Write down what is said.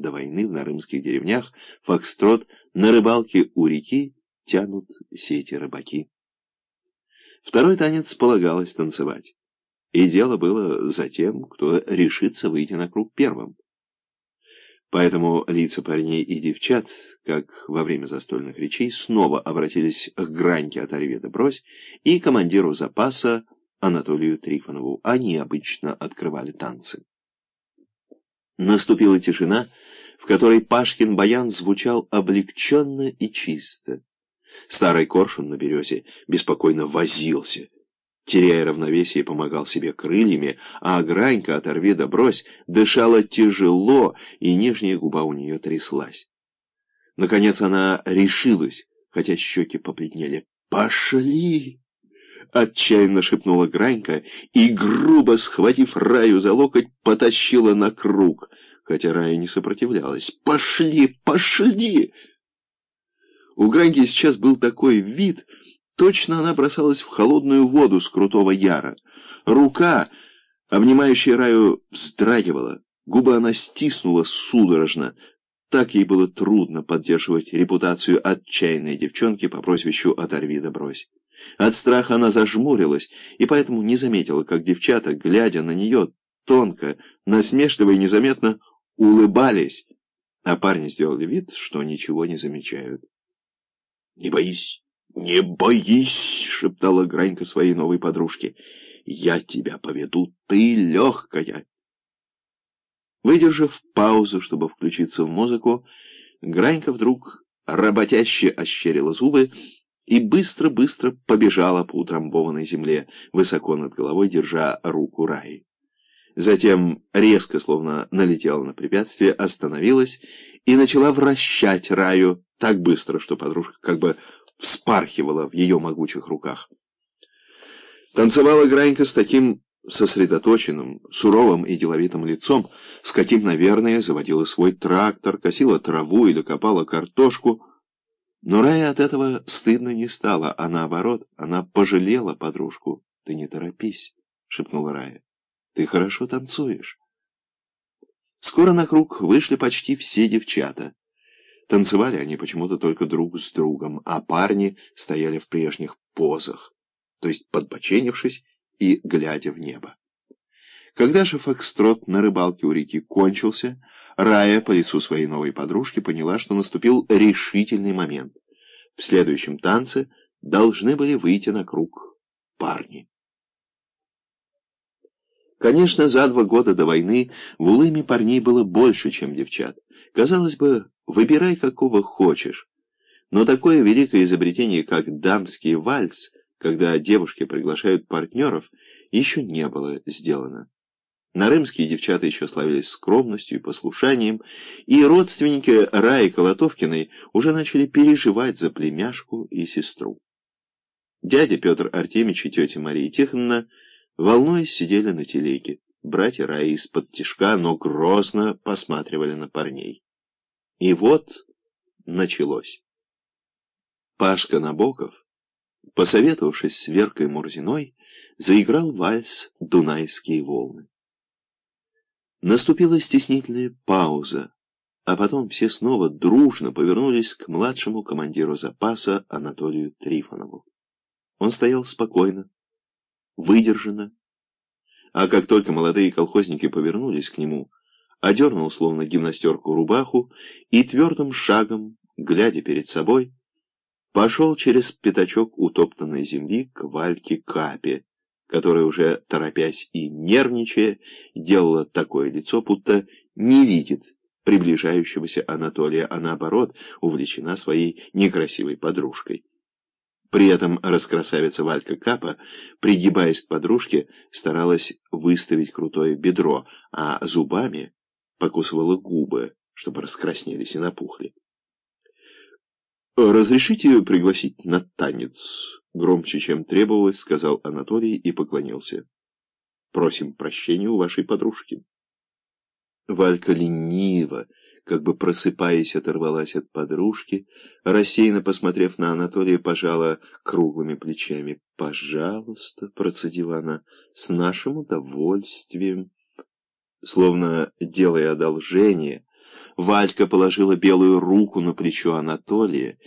до войны в нарымских деревнях фокстрот на рыбалке у реки тянут сети рыбаки. Второй танец полагалось танцевать. И дело было за тем, кто решится выйти на круг первым. Поэтому лица парней и девчат, как во время застольных речей, снова обратились к Граньке от Орведа Брось и командиру запаса Анатолию Трифонову. Они обычно открывали танцы. Наступила тишина, в которой Пашкин баян звучал облегченно и чисто. Старый коршун на березе беспокойно возился, теряя равновесие, помогал себе крыльями, а Гранька, оторви да брось, дышала тяжело, и нижняя губа у нее тряслась. Наконец она решилась, хотя щеки побледнели. «Пошли!» Отчаянно шепнула Гранька и, грубо схватив Раю за локоть, потащила на круг, хотя Рая не сопротивлялась. «Пошли! Пошли!» У Граньки сейчас был такой вид, точно она бросалась в холодную воду с крутого яра. Рука, обнимающая Раю, вздрагивала. Губы она стиснула судорожно. Так ей было трудно поддерживать репутацию отчаянной девчонки по прозвищу «Оторви да брось». От страха она зажмурилась и поэтому не заметила, как девчата, глядя на нее тонко, насмешливо и незаметно, улыбались, а парни сделали вид, что ничего не замечают. «Не боись, не боись!» — шептала Гранька своей новой подружке. «Я тебя поведу, ты легкая!» Выдержав паузу, чтобы включиться в музыку, Гранька вдруг работяще ощерила зубы и быстро-быстро побежала по утрамбованной земле, высоко над головой держа руку Раи. Затем резко, словно налетела на препятствие, остановилась и начала вращать Раю так быстро, что подружка как бы вспархивала в ее могучих руках. Танцевала Гранька с таким сосредоточенным, суровым и деловитым лицом, с каким, наверное, заводила свой трактор, косила траву или копала картошку, но Рая от этого стыдно не стала, а наоборот, она пожалела подружку. «Ты не торопись», — шепнула Рая. «Ты хорошо танцуешь». Скоро на круг вышли почти все девчата. Танцевали они почему-то только друг с другом, а парни стояли в прежних позах, то есть подбоченившись и глядя в небо. Когда же фокстрот на рыбалке у реки кончился, Рая по лицу своей новой подружки поняла, что наступил решительный момент. В следующем танце должны были выйти на круг парни. Конечно, за два года до войны в Улыме парней было больше, чем девчат. Казалось бы, выбирай какого хочешь. Но такое великое изобретение, как дамский вальс, когда девушки приглашают партнеров, еще не было сделано. Нарымские девчата еще славились скромностью и послушанием, и родственники Раи Колотовкиной уже начали переживать за племяшку и сестру. Дядя Петр Артемич и тетя Мария Тихоновна, волнуясь, сидели на телеге. Братья Раи из-под тишка, но грозно посматривали на парней. И вот началось. Пашка Набоков, посоветовавшись с Веркой Мурзиной, заиграл вальс «Дунайские волны». Наступила стеснительная пауза, а потом все снова дружно повернулись к младшему командиру запаса Анатолию Трифонову. Он стоял спокойно, выдержанно, а как только молодые колхозники повернулись к нему, одернул словно гимнастерку рубаху и твердым шагом, глядя перед собой, пошел через пятачок утоптанной земли к Вальке Капе, которая уже, торопясь и нервничая, делала такое лицо, будто не видит приближающегося Анатолия, а наоборот, увлечена своей некрасивой подружкой. При этом раскрасавица Валька Капа, пригибаясь к подружке, старалась выставить крутое бедро, а зубами покусывала губы, чтобы раскраснелись и напухли. «Разрешите пригласить на танец?» Громче, чем требовалось, сказал Анатолий и поклонился. «Просим прощения у вашей подружки». Валька лениво, как бы просыпаясь, оторвалась от подружки, рассеянно посмотрев на Анатолия, пожала круглыми плечами. «Пожалуйста», — процедила она, — «с нашим удовольствием». Словно делая одолжение, Валька положила белую руку на плечо Анатолия